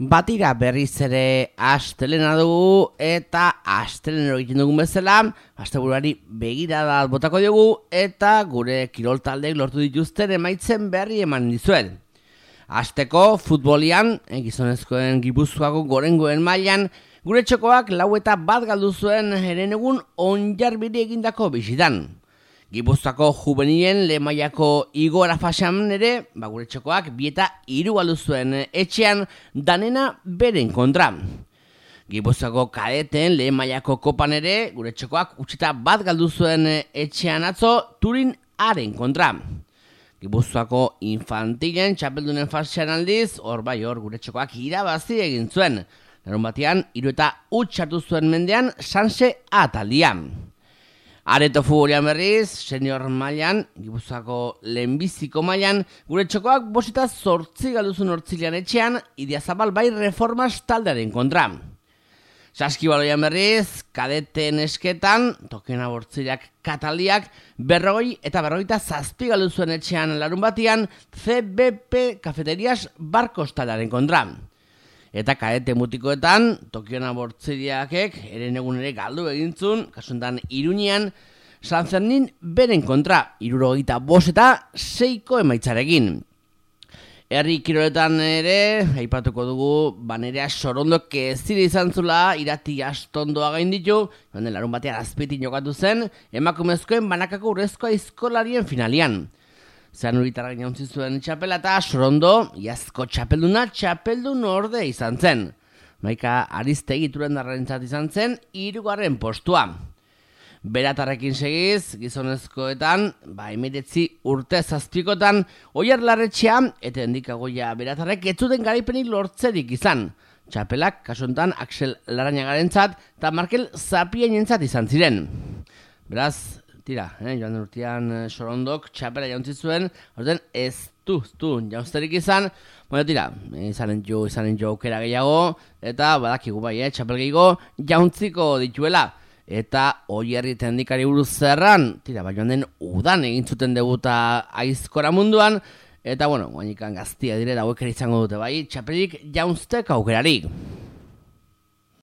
Batira berriz ere astelena dugu eta astelena egiten dugun bezala, asteburuari begirada botako dugu eta gure kirol taldeek lortu dituzten emaitzen berri eman dizuen. Asteko futbolian, egizonezkoen gipuzkoako gorengoen mailan, gure txokoak lau eta bat galdu zuen eren egun onjarbide egindako bizitan. Gipuztako juvenien lemaiako igora fasan ere, bagure txokoak bieta iru zuen etxean danena beren kontra. Gipuztako kadeten lemaiako kopan ere, gure txokoak utxeta bat galdu zuen etxean atzo turin haren kontra. Gipuztako infantilen txapeldunen fasan aldiz, hor bai hor gure txokoak irabazi egin zuen. Larun batean, iru eta utxatu zuen mendean, sanse ataldian. Areto futbolian berriz, senior mailan, gipuzako lehenbiziko mailan, gure txokoak bosita zortzi galduzun hortzilean etxean, idia bai reformas taldearen kontra. Saski baloian berriz, kadeten esketan, tokena bortzileak kataliak, berrogoi eta berrogeita zazpi galduzuen etxean larun batian, CBP kafeterias barkos taldearen kontra. Eta kaete mutikoetan, Tokiona bortziriakek, eren egun ere galdu egintzun, kasuntan Iruñean, San Zernin beren kontra, iruro gita boseta, seiko emaitzarekin. Herri kiroletan ere, aipatuko dugu, banerea sorondo kezire izan zula, irati astondoa gain ditu, joan larun batean azpitin jokatu zen, emakumezkoen banakako urrezkoa izkolarien finalian. Zeran uritarra gauntzi zuen txapela eta sorondo, iazko txapelduna txapeldun orde izan zen. Maika arizte egituren darrentzat izan zen, irugarren postua. Beratarrekin segiz, gizonezkoetan, ba, emiretzi urte zazpikotan, oier larretxea, eta endikagoia beratarrek etzuden garaipenik lortzerik izan. Txapelak, kasuntan, Axel Larrañagarentzat eta Markel Zapienentzat izan ziren. Beraz, tira, eh, joan urtean eh, sorondok txapela jauntzi zuen, orten ez du, du, jauzterik izan, bueno, tira, izanen jo, izanen jo aukera gehiago, eta badakigu bai, eh, txapel gehiago jauntziko dituela, eta hoi herri tendikari buruz zerran, tira, bai joan den udan egin zuten debuta aizkora munduan, eta bueno, guanikan gaztia dire da izango dute bai, txapelik jaunztek aukerarik.